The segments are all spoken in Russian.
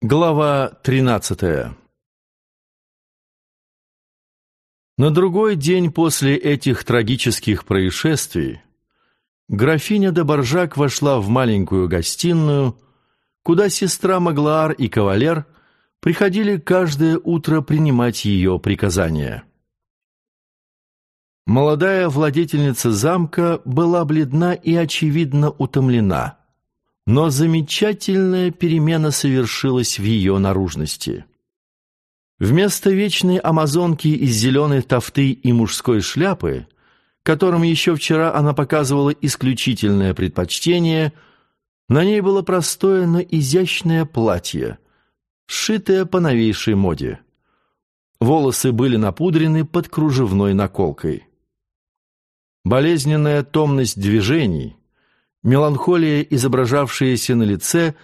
Глава тринадцатая На другой день после этих трагических происшествий графиня де Боржак вошла в маленькую гостиную, куда сестра Маглаар и кавалер приходили каждое утро принимать ее приказания. Молодая владетельница замка была бледна и, очевидно, утомлена – но замечательная перемена совершилась в ее наружности. Вместо вечной амазонки из зеленой тофты и мужской шляпы, которым еще вчера она показывала исключительное предпочтение, на ней было простое, но изящное платье, сшитое по новейшей моде. Волосы были напудрены под кружевной наколкой. Болезненная томность движений, меланхолия, изображавшаяся на лице,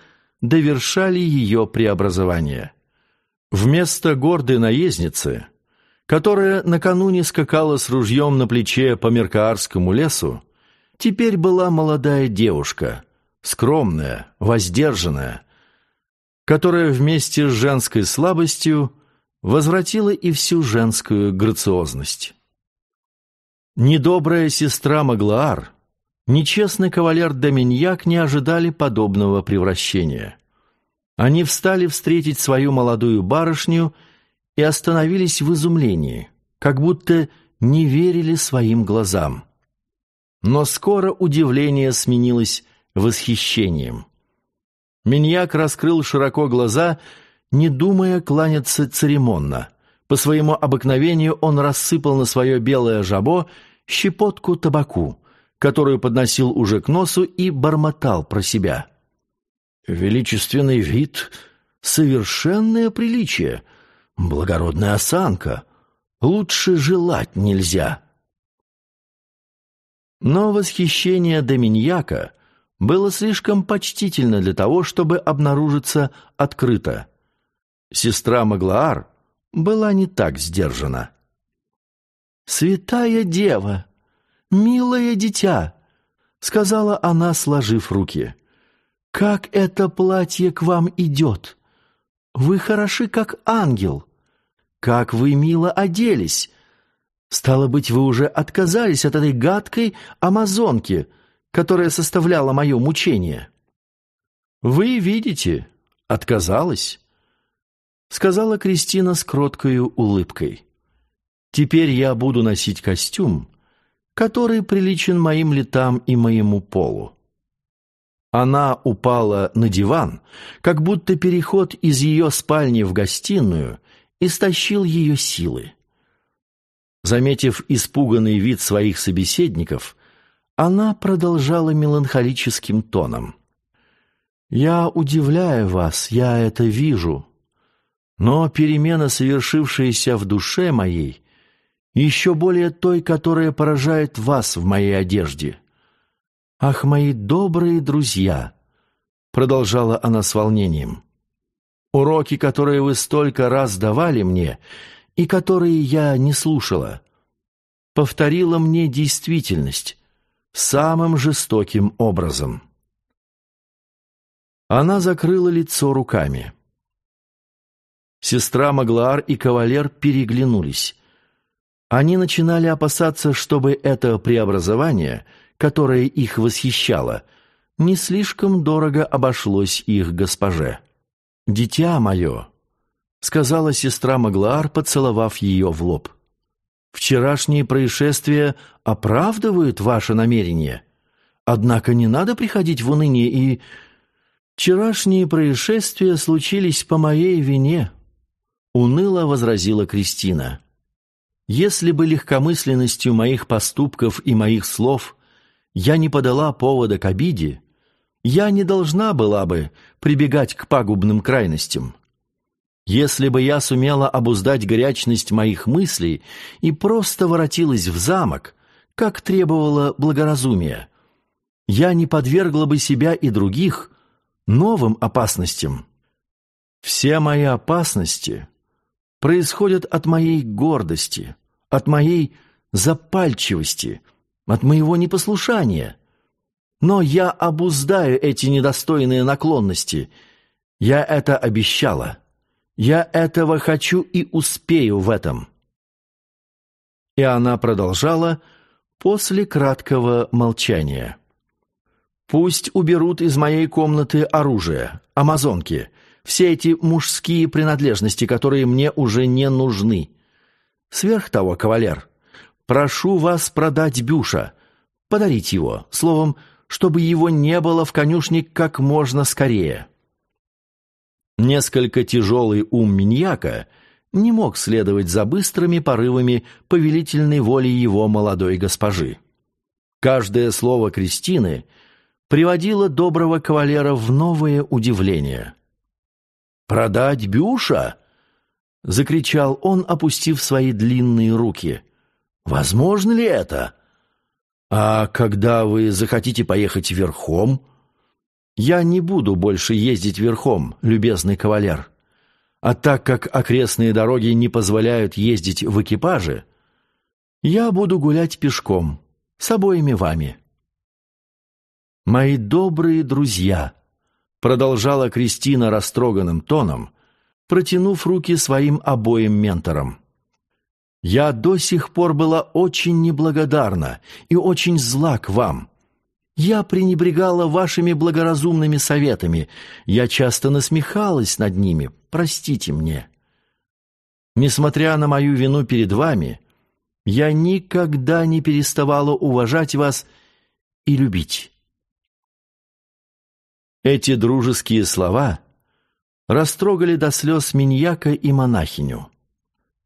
довершали ее преобразование. Вместо гордой наездницы, которая накануне скакала с ружьем на плече по Меркаарскому лесу, теперь была молодая девушка, скромная, воздержанная, которая вместе с женской слабостью возвратила и всю женскую грациозность. Недобрая сестра Маглаар — Нечестный кавалер Доминьяк не ожидали подобного превращения. Они встали встретить свою молодую барышню и остановились в изумлении, как будто не верили своим глазам. Но скоро удивление сменилось восхищением. Миньяк раскрыл широко глаза, не думая кланяться церемонно. По своему обыкновению он рассыпал на свое белое жабо щепотку табаку, которую подносил уже к носу и бормотал про себя. «Величественный вид, совершенное приличие, благородная осанка. Лучше желать нельзя». Но восхищение Доминьяка было слишком почтительно для того, чтобы обнаружиться открыто. Сестра Маглаар была не так сдержана. «Святая дева!» «Милое дитя!» — сказала она, сложив руки. «Как это платье к вам идет! Вы хороши, как ангел! Как вы мило оделись! Стало быть, вы уже отказались от этой гадкой амазонки, которая составляла мое мучение?» «Вы видите, отказалась», — сказала Кристина с кроткою улыбкой. «Теперь я буду носить костюм, который приличен моим летам и моему полу. Она упала на диван, как будто переход из ее спальни в гостиную истощил ее силы. Заметив испуганный вид своих собеседников, она продолжала меланхолическим тоном. «Я удивляю вас, я это вижу, но перемена, совершившаяся в душе моей, еще более той, которая поражает вас в моей одежде. Ах, мои добрые друзья!» Продолжала она с волнением. «Уроки, которые вы столько раз давали мне и которые я не слушала, повторила мне действительность самым жестоким образом». Она закрыла лицо руками. Сестра Маглаар и кавалер переглянулись. Они начинали опасаться, чтобы это преобразование, которое их восхищало, не слишком дорого обошлось их госпоже. «Дитя мое», — сказала сестра Маглаар, поцеловав ее в лоб, «вчерашние происшествия оправдывают ваше намерение. Однако не надо приходить в уныние и...» «Вчерашние происшествия случились по моей вине», — уныло возразила Кристина. Если бы легкомысленностью моих поступков и моих слов я не подала повода к обиде, я не должна была бы прибегать к пагубным крайностям. Если бы я сумела обуздать горячность моих мыслей и просто воротилась в замок, как требовало благоразумие, я не подвергла бы себя и других новым опасностям. Все мои опасности происходят от моей гордости, от моей запальчивости, от моего непослушания. Но я обуздаю эти недостойные наклонности, Я это обещала. Я этого хочу и успею в этом». И она продолжала после краткого молчания. «Пусть уберут из моей комнаты оружие, амазонки, все эти мужские принадлежности, которые мне уже не нужны. Сверх того, кавалер, прошу вас продать Бюша, подарить его, словом, чтобы его не было в конюшне как можно скорее». Несколько тяжелый ум Миньяка не мог следовать за быстрыми порывами повелительной воли его молодой госпожи. Каждое слово Кристины приводило доброго кавалера в новое удивление. «Продать Бюша?» — закричал он, опустив свои длинные руки. «Возможно ли это? А когда вы захотите поехать верхом?» «Я не буду больше ездить верхом, любезный кавалер. А так как окрестные дороги не позволяют ездить в экипаже, я буду гулять пешком, с обоими вами». «Мои добрые друзья», — продолжала Кристина растроганным тоном, протянув руки своим обоим менторам. «Я до сих пор была очень неблагодарна и очень зла к вам». Я пренебрегала вашими благоразумными советами. Я часто насмехалась над ними. Простите мне. Несмотря на мою вину перед вами, я никогда не переставала уважать вас и любить. Эти дружеские слова растрогали до слез миньяка и монахиню.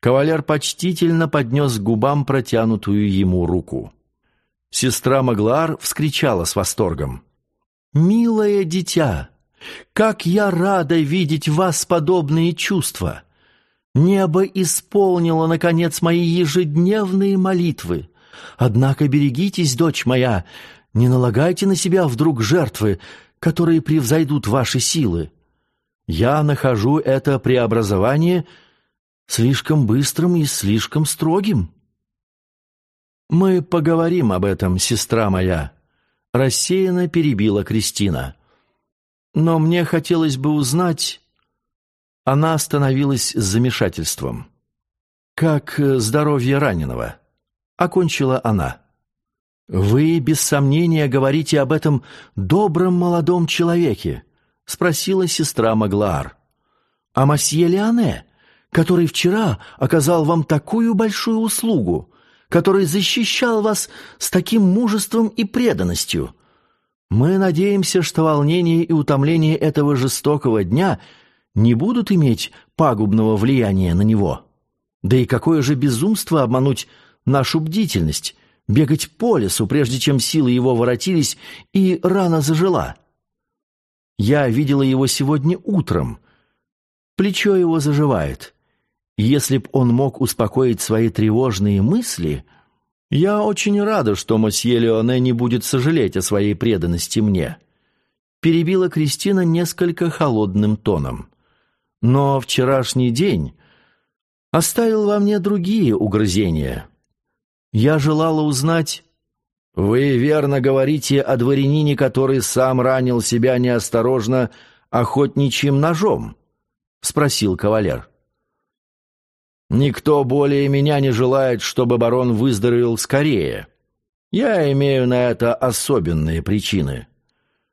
Кавалер почтительно поднес к губам протянутую ему руку. Сестра Маглаар вскричала с восторгом. «Милое дитя, как я рада видеть в вас подобные чувства! Небо исполнило, наконец, мои ежедневные молитвы. Однако берегитесь, дочь моя, не налагайте на себя вдруг жертвы, которые превзойдут ваши силы. Я нахожу это преобразование слишком быстрым и слишком строгим». «Мы поговорим об этом, сестра моя», — рассеянно перебила Кристина. «Но мне хотелось бы узнать...» Она остановилась с замешательством. «Как здоровье раненого?» — окончила она. «Вы, без сомнения, говорите об этом добром молодом человеке», — спросила сестра Маглаар. «А масье Леоне, который вчера оказал вам такую большую услугу, который защищал вас с таким мужеством и преданностью. Мы надеемся, что волнение и утомление этого жестокого дня не будут иметь пагубного влияния на него. Да и какое же безумство обмануть нашу бдительность, бегать по лесу, прежде чем силы его воротились и рана зажила. Я видела его сегодня утром. Плечо его заживает. Если б он мог успокоить свои тревожные мысли... Я очень рада, что мосье Леоне не будет сожалеть о своей преданности мне. Перебила Кристина несколько холодным тоном. Но вчерашний день оставил во мне другие угрызения. Я желала узнать... «Вы верно говорите о дворянине, который сам ранил себя неосторожно охотничьим ножом?» — спросил кавалер. Никто более меня не желает, чтобы барон выздоровел скорее. Я имею на это особенные причины.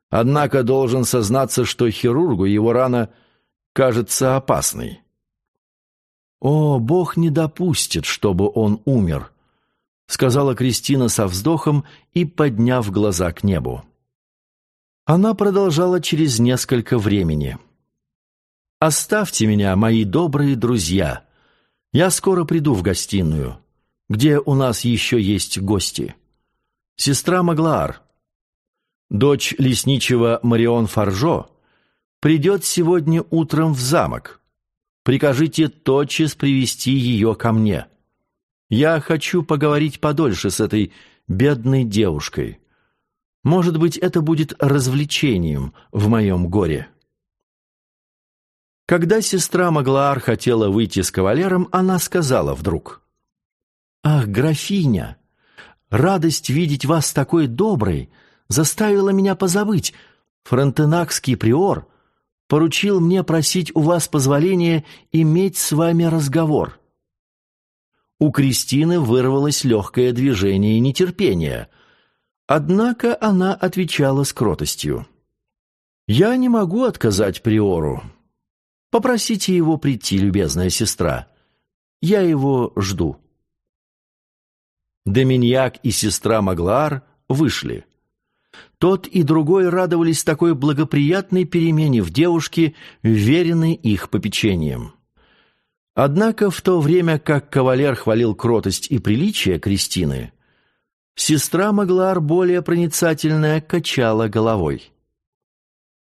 Однако должен сознаться, что хирургу его рана кажется опасной. «О, Бог не допустит, чтобы он умер», — сказала Кристина со вздохом и подняв глаза к небу. Она продолжала через несколько времени. «Оставьте меня, мои добрые друзья», я скоро приду в гостиную, где у нас еще есть гости. Сестра Маглаар, дочь лесничего Марион Фаржо, придет сегодня утром в замок. Прикажите тотчас привести ее ко мне. Я хочу поговорить подольше с этой бедной девушкой. Может быть, это будет развлечением в моем горе». Когда сестра Маглаар хотела выйти с кавалером, она сказала вдруг. «Ах, графиня, радость видеть вас такой доброй заставила меня позабыть. Фронтенакский приор поручил мне просить у вас позволения иметь с вами разговор». У Кристины вырвалось легкое движение нетерпения, однако она отвечала с кротостью. «Я не могу отказать Приору. Попросите его прийти, любезная сестра. Я его жду». Доминьяк и сестра Маглар вышли. Тот и другой радовались такой благоприятной перемене в девушке, веренной их попечением. Однако в то время, как кавалер хвалил кротость и приличие Кристины, сестра Маглар, более проницательная, качала головой.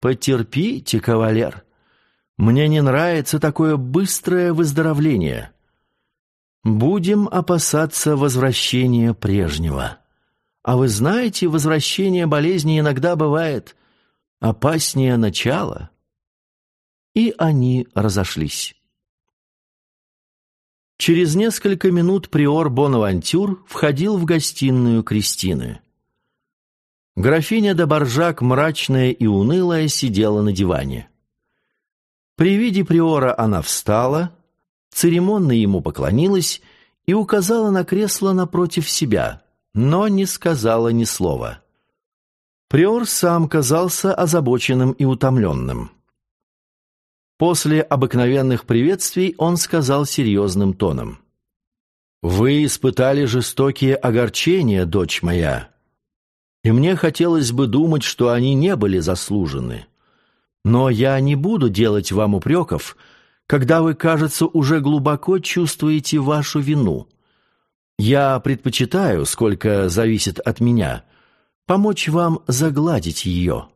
«Потерпите, кавалер, мне не нравится такое быстрое выздоровление. Будем опасаться возвращения прежнего». А вы знаете, возвращение болезни иногда бывает опаснее начала. И они разошлись. Через несколько минут приор Бонавантюр входил в гостиную Кристины. Графиня де мрачная и унылая, сидела на диване. При виде приора она встала, церемонно ему поклонилась и указала на кресло напротив себя — но не сказала ни слова. Приор сам казался озабоченным и утомленным. После обыкновенных приветствий он сказал серьезным тоном. «Вы испытали жестокие огорчения, дочь моя, и мне хотелось бы думать, что они не были заслужены. Но я не буду делать вам упреков, когда вы, кажется, уже глубоко чувствуете вашу вину». Я предпочитаю, сколько зависит от меня, помочь вам загладить ее».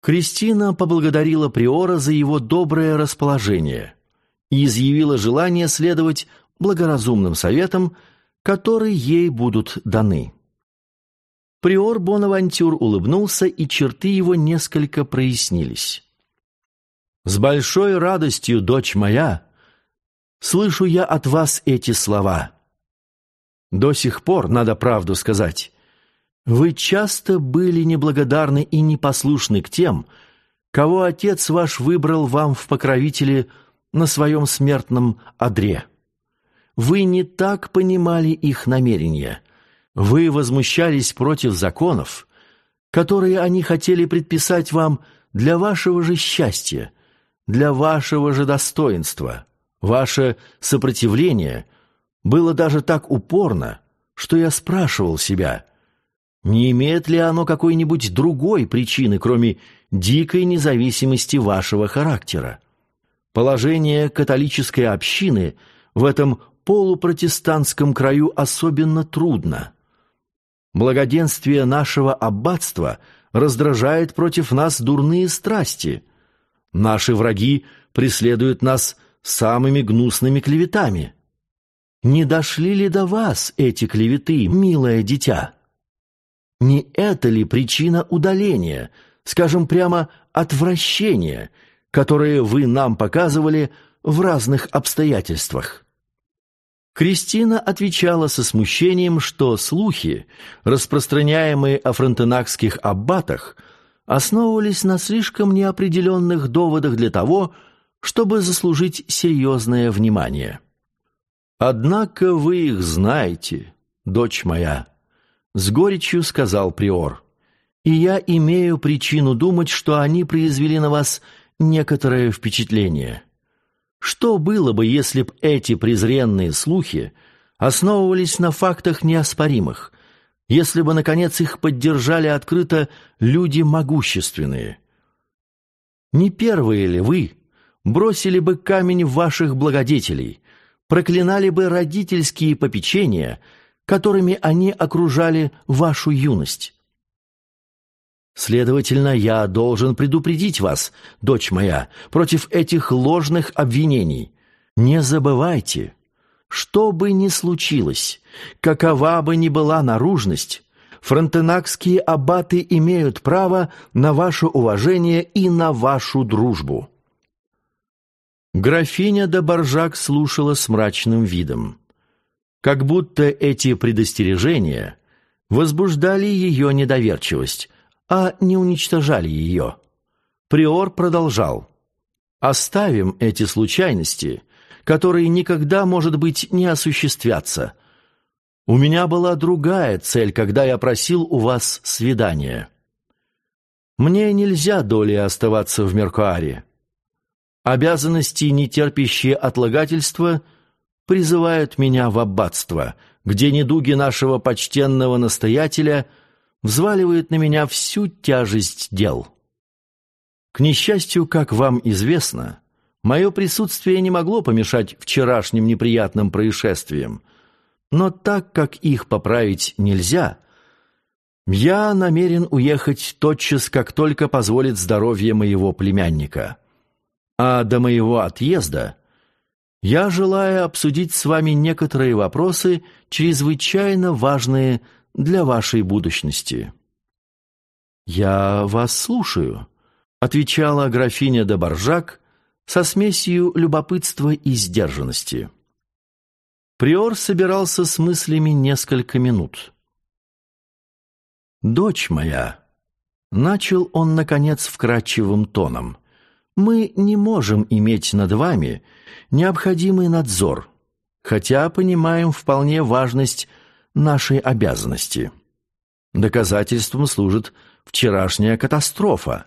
Кристина поблагодарила Приора за его доброе расположение и изъявила желание следовать благоразумным советам, которые ей будут даны. Приор Бонавантюр улыбнулся, и черты его несколько прояснились. «С большой радостью, дочь моя, слышу я от вас эти слова. До сих пор, надо правду сказать, вы часто были неблагодарны и непослушны к тем, кого отец ваш выбрал вам в покровители на своем смертном одре. Вы не так понимали их намерения. Вы возмущались против законов, которые они хотели предписать вам для вашего же счастья, для вашего же достоинства. Ваше сопротивление — было даже так упорно, что я спрашивал себя, не имеет ли оно какой-нибудь другой причины, кроме дикой независимости вашего характера. Положение католической общины в этом полупротестантском краю особенно трудно. Благоденствие нашего аббатства раздражает против нас дурные страсти. Наши враги преследуют нас самыми гнусными клеветами. Не дошли ли до вас эти клеветы, милое дитя? Не это ли причина удаления, скажем прямо, отвращения, которое вы нам показывали в разных обстоятельствах? Кристина отвечала со смущением, что слухи, распространяемые о фронтенакских аббатах, основывались на слишком неопределенных доводах для того, чтобы заслужить серьезное внимание. «Однако вы их знаете, дочь моя», — с горечью сказал приор. «И я имею причину думать, что они произвели на вас некоторое впечатление. Что было бы, если б эти презренные слухи основывались на фактах неоспоримых, если бы, наконец, их поддержали открыто люди могущественные? Не первые ли вы бросили бы камень в ваших благодетелей, проклинали бы родительские попечения, которыми они окружали вашу юность. Следовательно, я должен предупредить вас, дочь моя, против этих ложных обвинений. Не забывайте, что бы ни случилось, какова бы ни была наружность, фронтенакские аббаты имеют право на ваше уважение и на вашу дружбу. Графиня де Боржак слушала с мрачным видом. Как будто эти предостережения возбуждали ее недоверчивость, а не уничтожали ее. Приор продолжал. «Оставим эти случайности, которые никогда, может быть, не осуществятся. У меня была другая цель, когда я просил у вас свидания. Мне нельзя долей оставаться в Меркуаре. Обязанности, не терпящие отлагательства, призывают меня в аббатство, где недуги нашего почтенного настоятеля взваливают на меня всю тяжесть дел. К несчастью, как вам известно, мое присутствие не могло помешать вчерашним неприятным происшествиям, но так как их поправить нельзя, я намерен уехать тотчас, как только позволит здоровье моего племянника. А до моего отъезда я желаю обсудить с вами некоторые вопросы, чрезвычайно важные для вашей будущности». «Я вас слушаю», — отвечала графиня де со смесью любопытства и сдержанности. Приор собирался с мыслями несколько минут. «Дочь моя», — начал он, наконец, вкрадчивым тоном, — «мы не можем иметь над вами необходимый надзор, хотя понимаем вполне важность нашей обязанности. Доказательством служит вчерашняя катастрофа.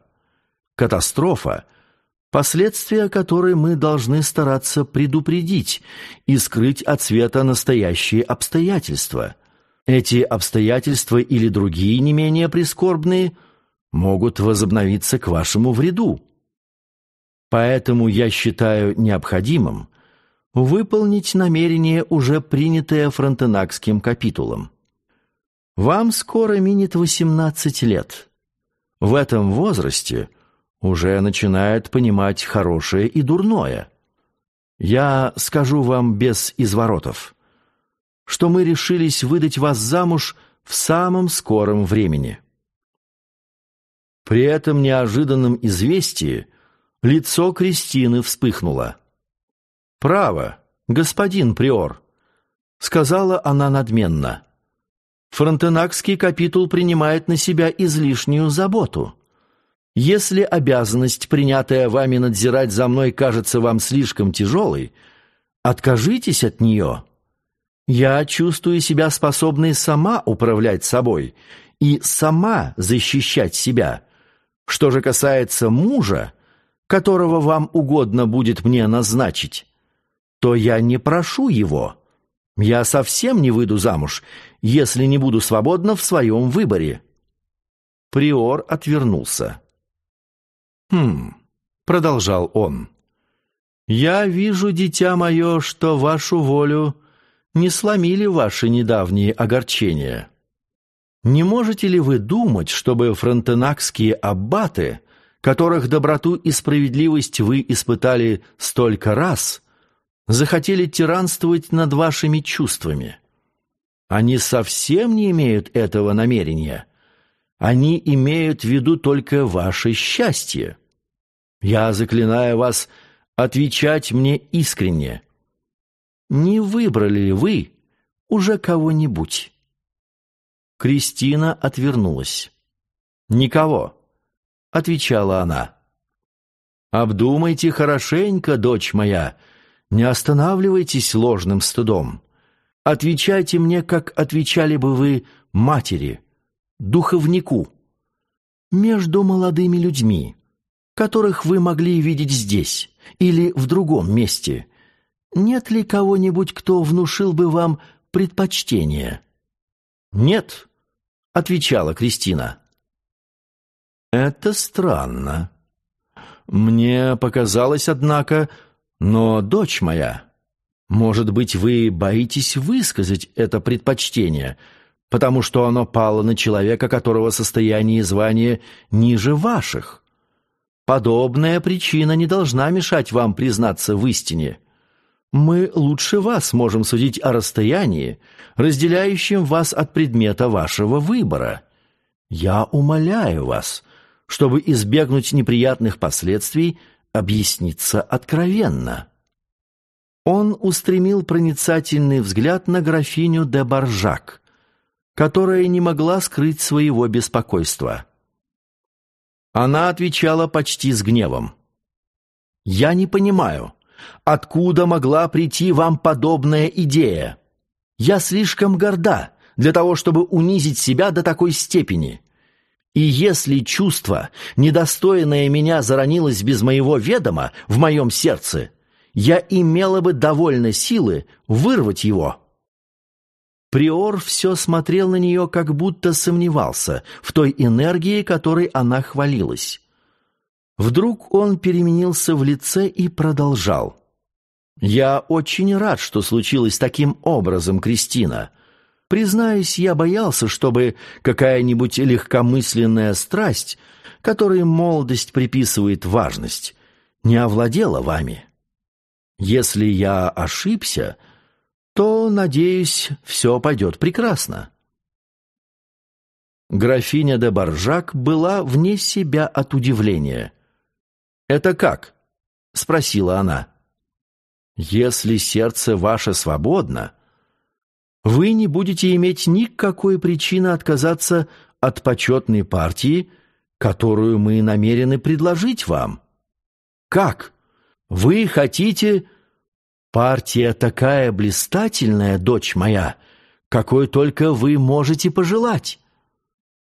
Катастрофа — последствия которой мы должны стараться предупредить и скрыть от света настоящие обстоятельства. Эти обстоятельства или другие не менее прискорбные могут возобновиться к вашему вреду. Поэтому я считаю необходимым выполнить намерение, уже принятое Фронтенакским капитулом. Вам скоро минет 18 лет. В этом возрасте – уже начинает понимать хорошее и дурное. Я скажу вам без изворотов, что мы решились выдать вас замуж в самом скором времени. При этом неожиданном известии лицо Кристины вспыхнуло. «Право, господин Приор», — сказала она надменно. «Фронтенакский капитул принимает на себя излишнюю заботу». Если обязанность, принятая вами надзирать за мной, кажется вам слишком тяжелой, откажитесь от нее. Я чувствую себя способной сама управлять собой и сама защищать себя. Что же касается мужа, которого вам угодно будет мне назначить, то я не прошу его. Я совсем не выйду замуж, если не буду свободна в своем выборе». Приор отвернулся. «Хм», — продолжал он, — «я вижу, дитя мое, что вашу волю не сломили ваши недавние огорчения. Не можете ли вы думать, чтобы фронтенакские аббаты, которых доброту и справедливость вы испытали столько раз, захотели тиранствовать над вашими чувствами? Они совсем не имеют этого намерения. Они имеют в виду только ваше счастье. Я заклинаю вас отвечать мне искренне. Не выбрали ли вы уже кого-нибудь?» Кристина отвернулась. «Никого», — отвечала она. «Обдумайте хорошенько, дочь моя, не останавливайтесь ложным стыдом. Отвечайте мне, как отвечали бы вы матери, духовнику. Между молодыми людьми, которых вы могли видеть здесь или в другом месте? Нет ли кого-нибудь, кто внушил бы вам предпочтение?» «Нет», — отвечала Кристина. «Это странно. Мне показалось, однако, но, дочь моя, может быть, вы боитесь высказать это предпочтение, потому что оно пало на человека, которого состояние и звание ниже ваших?» Подобная причина не должна мешать вам признаться в истине. Мы лучше вас можем судить о расстоянии, разделяющем вас от предмета вашего выбора. Я умоляю вас, чтобы избегнуть неприятных последствий, объясниться откровенно». Он устремил проницательный взгляд на графиню де Баржак, которая не могла скрыть своего беспокойства. Она отвечала почти с гневом. «Я не понимаю, откуда могла прийти вам подобная идея? Я слишком горда для того, чтобы унизить себя до такой степени. И если чувство, недостойное меня, заронилось без моего ведома в моем сердце, я имела бы довольно силы вырвать его». Приор все смотрел на нее, как будто сомневался в той энергии, которой она хвалилась. Вдруг он переменился в лице и продолжал. «Я очень рад, что случилось таким образом, Кристина. Признаюсь, я боялся, чтобы какая-нибудь легкомысленная страсть, которой молодость приписывает важность, не овладела вами. Если я ошибся, — то, надеюсь, все пойдет прекрасно. Графиня де Баржак была вне себя от удивления. «Это как?» — спросила она. «Если сердце ваше свободно, вы не будете иметь никакой причины отказаться от почетной партии, которую мы намерены предложить вам. Как? Вы хотите Партия такая блистательная, дочь моя, какой только вы можете пожелать.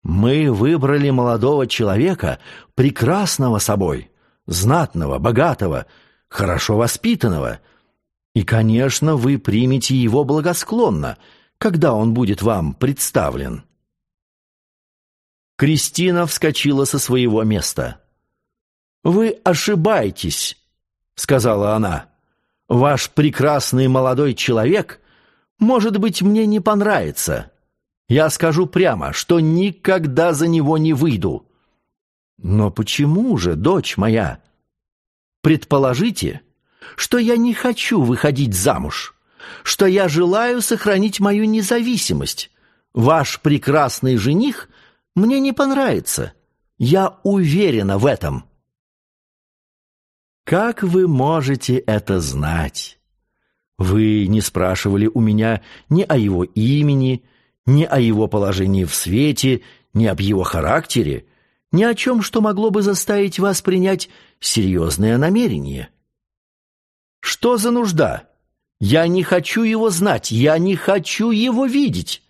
Мы выбрали молодого человека, прекрасного собой, знатного, богатого, хорошо воспитанного. И, конечно, вы примете его благосклонно, когда он будет вам представлен. Кристина вскочила со своего места. «Вы ошибаетесь», — сказала она. Ваш прекрасный молодой человек, может быть, мне не понравится. Я скажу прямо, что никогда за него не выйду. Но почему же, дочь моя? Предположите, что я не хочу выходить замуж, что я желаю сохранить мою независимость. Ваш прекрасный жених мне не понравится. Я уверена в этом. Как вы можете это знать? Вы не спрашивали у меня ни о его имени, ни о его положении в свете, ни об его характере, ни о чем, что могло бы заставить вас принять серьезное намерение. Что за нужда? Я не хочу его знать, я не хочу его видеть.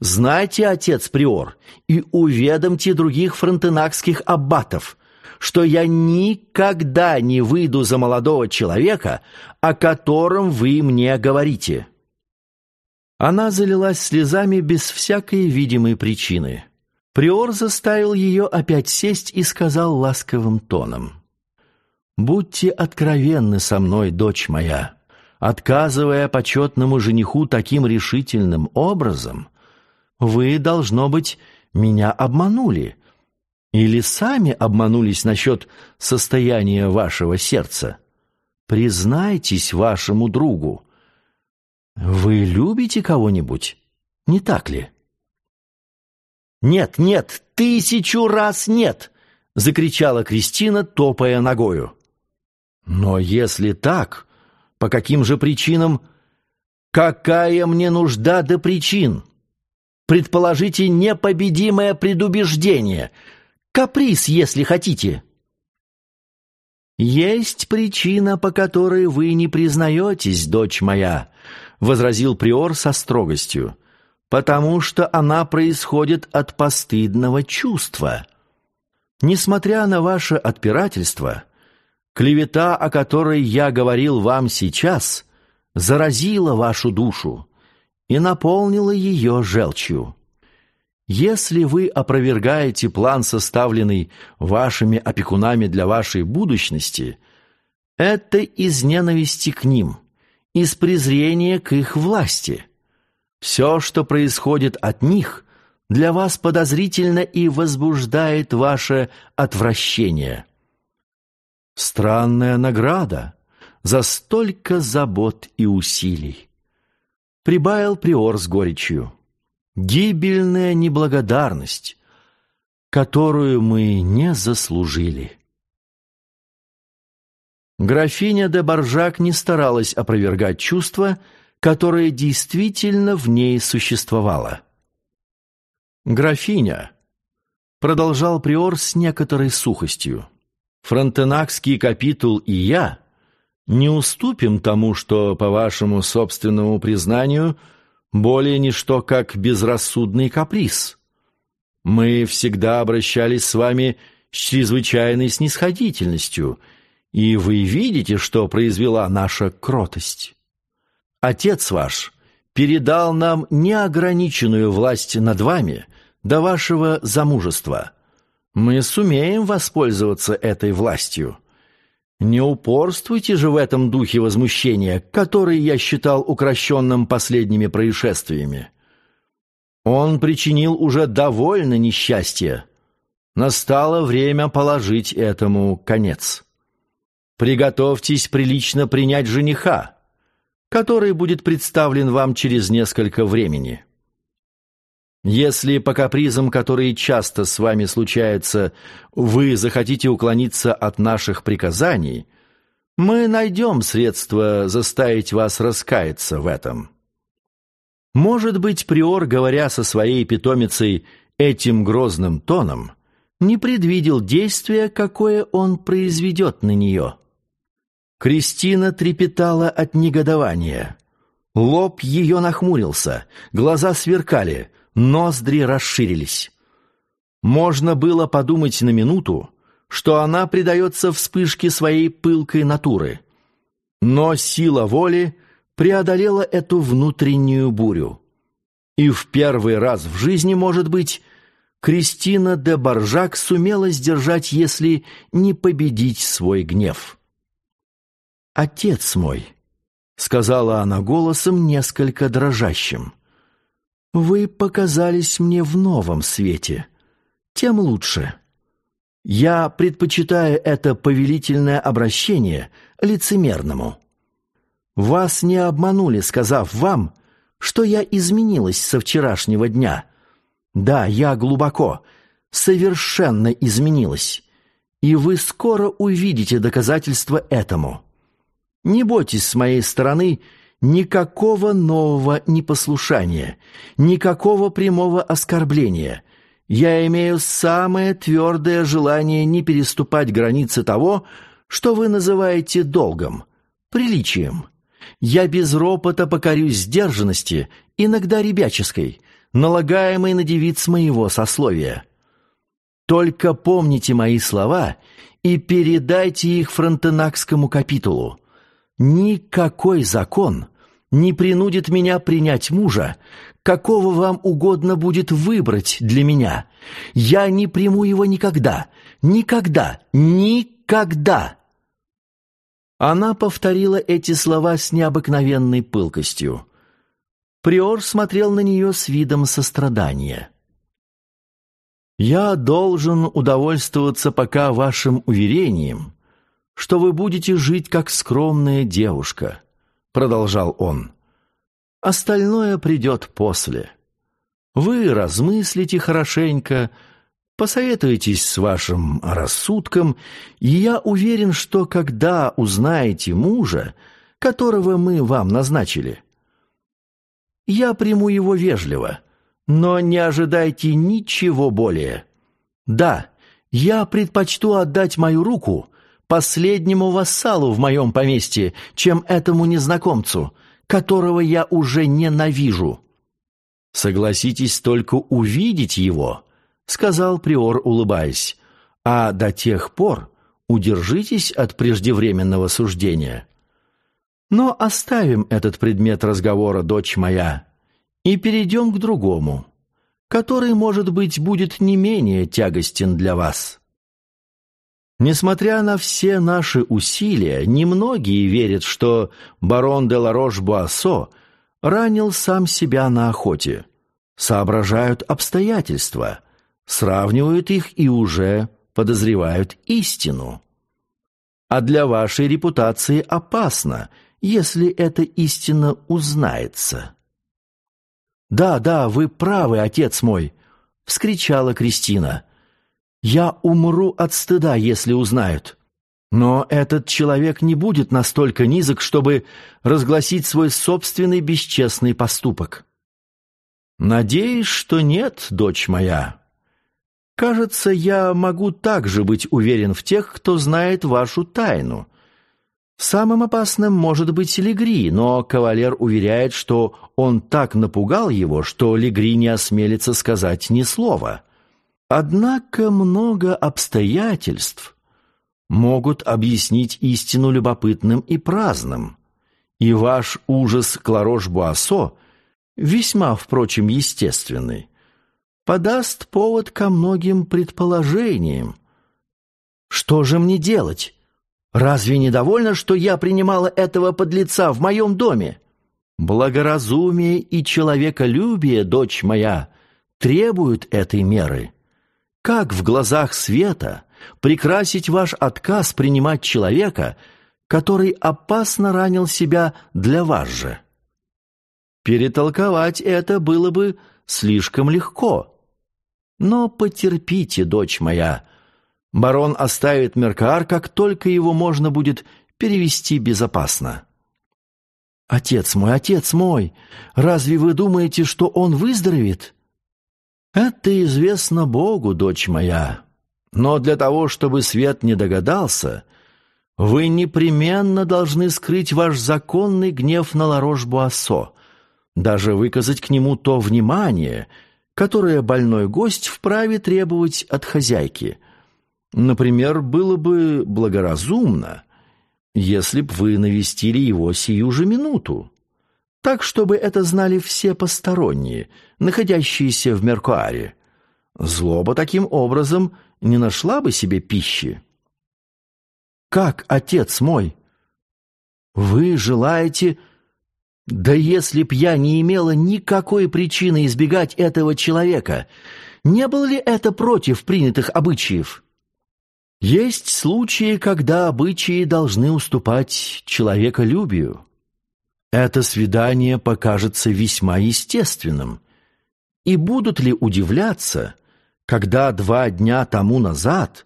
Знайте, отец Приор, и уведомьте других фронтенакских аббатов, что я никогда не выйду за молодого человека, о котором вы мне говорите». Она залилась слезами без всякой видимой причины. Приор заставил ее опять сесть и сказал ласковым тоном. «Будьте откровенны со мной, дочь моя. Отказывая почетному жениху таким решительным образом, вы, должно быть, меня обманули, или сами обманулись насчет состояния вашего сердца? Признайтесь вашему другу. Вы любите кого-нибудь, не так ли? «Нет, нет, тысячу раз нет!» — закричала Кристина, топая ногою. «Но если так, по каким же причинам...» «Какая мне нужда до причин? Предположите непобедимое предубеждение — Каприз, если хотите. «Есть причина, по которой вы не признаетесь, дочь моя», — возразил приор со строгостью, «потому что она происходит от постыдного чувства. Несмотря на ваше отпирательство, клевета, о которой я говорил вам сейчас, заразила вашу душу и наполнила ее желчью. Если вы опровергаете план, составленный вашими опекунами для вашей будущности, это из ненависти к ним, из презрения к их власти. Все, что происходит от них, для вас подозрительно и возбуждает ваше отвращение. Странная награда за столько забот и усилий. Прибавил приор с горечью гибельная неблагодарность, которую мы не заслужили. Графиня де Баржак не старалась опровергать чувство, которое действительно в ней существовало. «Графиня, продолжал приор с некоторой сухостью. Фронтенакский капитул и я не уступим тому, что, по вашему собственному признанию, более ничто как безрассудный каприз. Мы всегда обращались с вами с чрезвычайной снисходительностью, и вы видите, что произвела наша кротость. Отец ваш передал нам неограниченную власть над вами до вашего замужества. Мы сумеем воспользоваться этой властью. Не упорствуйте же в этом духе возмущения, который я считал укращенным последними происшествиями. Он причинил уже довольно несчастья. Настало время положить этому конец. Приготовьтесь прилично принять жениха, который будет представлен вам через несколько времени. Если по капризам, которые часто с вами случаются, вы захотите уклониться от наших приказаний, мы найдем средства заставить вас раскаяться в этом. Может быть, приор, говоря со своей питомицей этим грозным тоном, не предвидел действия, какое он произведет на нее. Кристина трепетала от негодования. Лоб ее нахмурился, глаза сверкали, ноздри расширились. Можно было подумать на минуту, что она предается вспышке своей пылкой натуры. Но сила воли преодолела эту внутреннюю бурю. И в первый раз в жизни, может быть, Кристина де Баржак сумела сдержать, если не победить свой гнев. «Отец мой», — сказала она голосом несколько дрожащим, — «вы показались мне в новом свете, тем лучше. Я предпочитаю это повелительное обращение лицемерному. Вас не обманули, сказав вам, что я изменилась со вчерашнего дня. Да, я глубоко, совершенно изменилась, и вы скоро увидите доказательства этому». Не бойтесь с моей стороны никакого нового непослушания, никакого прямого оскорбления. Я имею самое твердое желание не переступать границы того, что вы называете долгом, приличием. Я без ропота покорюсь сдержанности, иногда ребяческой, налагаемой на девиц моего сословия. Только помните мои слова и передайте их фронтенакскому капитулу. Никакой закон не принудит меня принять мужа, какого вам угодно будет выбрать для меня. Я не приму его никогда, никогда, никогда. Она повторила эти слова с необыкновенной пылкостью. Приор смотрел на нее с видом сострадания. «Я должен удовольствоваться пока вашим уверением, что вы будете жить как скромная девушка», — продолжал он. «Остальное придет после. Вы размыслите хорошенько, посоветуетесь с вашим рассудком, и я уверен, что когда узнаете мужа, которого мы вам назначили, я приму его вежливо, но не ожидайте ничего более. Да, я предпочту отдать мою руку, последнему вассалу в моем поместье, чем этому незнакомцу, которого я уже ненавижу». «Согласитесь только увидеть его», — сказал приор, улыбаясь, «а до тех пор удержитесь от преждевременного суждения». Но оставим этот предмет разговора, дочь моя, и перейдем к другому, который, может быть, будет не менее тягостен для вас. Несмотря на все наши усилия, немногие верят, что барон де Ларош-Буассо ранил сам себя на охоте. Соображают обстоятельства, сравнивают их и уже подозревают истину. А для вашей репутации опасно, если эта истина узнается. «Да, да, вы правы, отец мой!» — вскричала Кристина — я умру от стыда, если узнают. Но этот человек не будет настолько низок, чтобы разгласить свой собственный бесчестный поступок. Надеюсь, что нет, дочь моя. Кажется, я могу также быть уверен в тех, кто знает вашу тайну. Самым опасным может быть Легри, но кавалер уверяет, что он так напугал его, что Легри не осмелится сказать ни слова. Однако много обстоятельств могут объяснить истину любопытным и праздным. И ваш ужас Кларош-Буассо, весьма, впрочем, естественный, подаст повод ко многим предположениям. Что же мне делать? Разве недовольно, что я принимала этого подлеца в моем доме? Благоразумие и человеколюбие, дочь моя, требуют этой меры. Как в глазах света прекрасить ваш отказ принимать человека, который опасно ранил себя для вас же? Перетолковать это было бы слишком легко. Но потерпите, дочь моя. Барон оставит Меркаар, как только его можно будет перевести безопасно. Отец мой, отец мой, разве вы думаете, что он выздоровеет? Это известно Богу, дочь моя. Но для того, чтобы свет не догадался, вы непременно должны скрыть ваш законный гнев на Ларош-Буассо, даже выказать к нему то внимание — которое больной гость вправе требовать от хозяйки. Например, было бы благоразумно, если б вы навестили его сию же минуту, так, чтобы это знали все посторонние, находящиеся в Меркуаре. Злоба таким образом не нашла бы себе пищи. «Как, отец мой? Вы желаете...» Да если б я не имела никакой причины избегать этого человека, не было ли это против принятых обычаев? Есть случаи, когда обычаи должны уступать человеколюбию. Это свидание покажется весьма естественным. И будут ли удивляться, когда два дня тому назад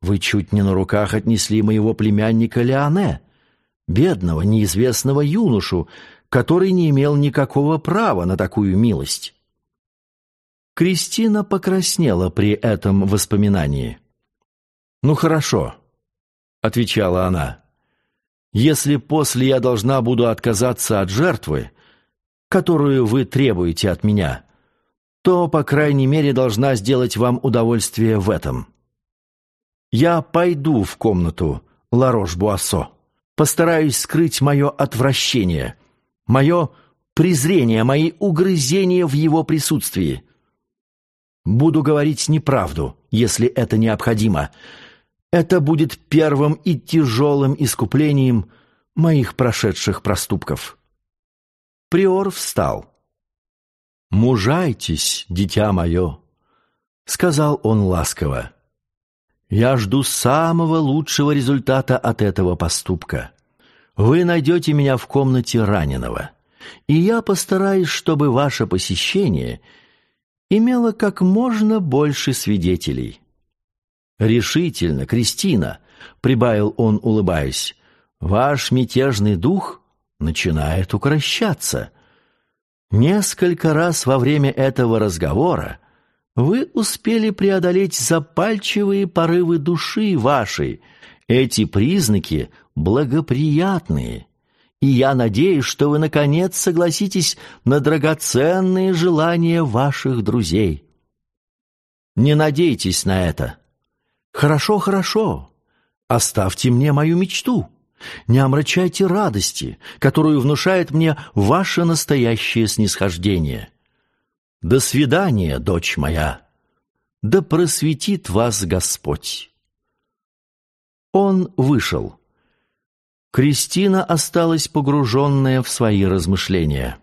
вы чуть не на руках отнесли моего племянника Леоне, бедного, неизвестного юношу, который не имел никакого права на такую милость. Кристина покраснела при этом воспоминании. «Ну хорошо», — отвечала она, — «если после я должна буду отказаться от жертвы, которую вы требуете от меня, то, по крайней мере, должна сделать вам удовольствие в этом. Я пойду в комнату Ларош-Буассо, постараюсь скрыть мое отвращение» мое презрение, мои угрызения в его присутствии. Буду говорить неправду, если это необходимо. Это будет первым и тяжелым искуплением моих прошедших проступков. Приор встал. «Мужайтесь, дитя мое», — сказал он ласково. «Я жду самого лучшего результата от этого поступка. Вы найдете меня в комнате раненого, и я постараюсь, чтобы ваше посещение имело как можно больше свидетелей». «Решительно, Кристина», — прибавил он, улыбаясь, — «ваш мятежный дух начинает укращаться. Несколько раз во время этого разговора вы успели преодолеть запальчивые порывы души вашей. Эти признаки благоприятные, и я надеюсь, что вы, наконец, согласитесь на драгоценные желания ваших друзей. Не надейтесь на это. Хорошо, хорошо. Оставьте мне мою мечту. Не омрачайте радости, которую внушает мне ваше настоящее снисхождение. До свидания, дочь моя. Да просветит вас Господь. Он вышел. Кристина осталась погруженная в свои размышления.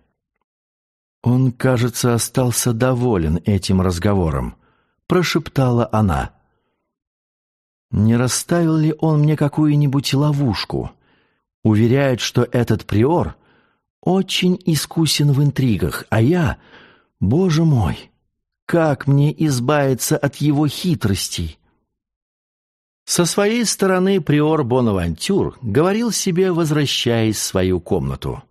«Он, кажется, остался доволен этим разговором», — прошептала она. «Не расставил ли он мне какую-нибудь ловушку? Уверяет, что этот приор очень искусен в интригах, а я, боже мой, как мне избавиться от его хитростей?» Со своей стороны приор Бонавантюр говорил себе, возвращаясь в свою комнату.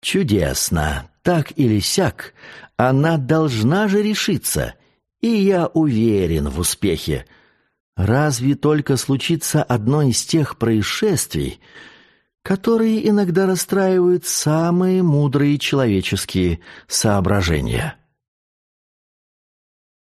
«Чудесно! Так или сяк, она должна же решиться, и я уверен в успехе. Разве только случится одно из тех происшествий, которые иногда расстраивают самые мудрые человеческие соображения.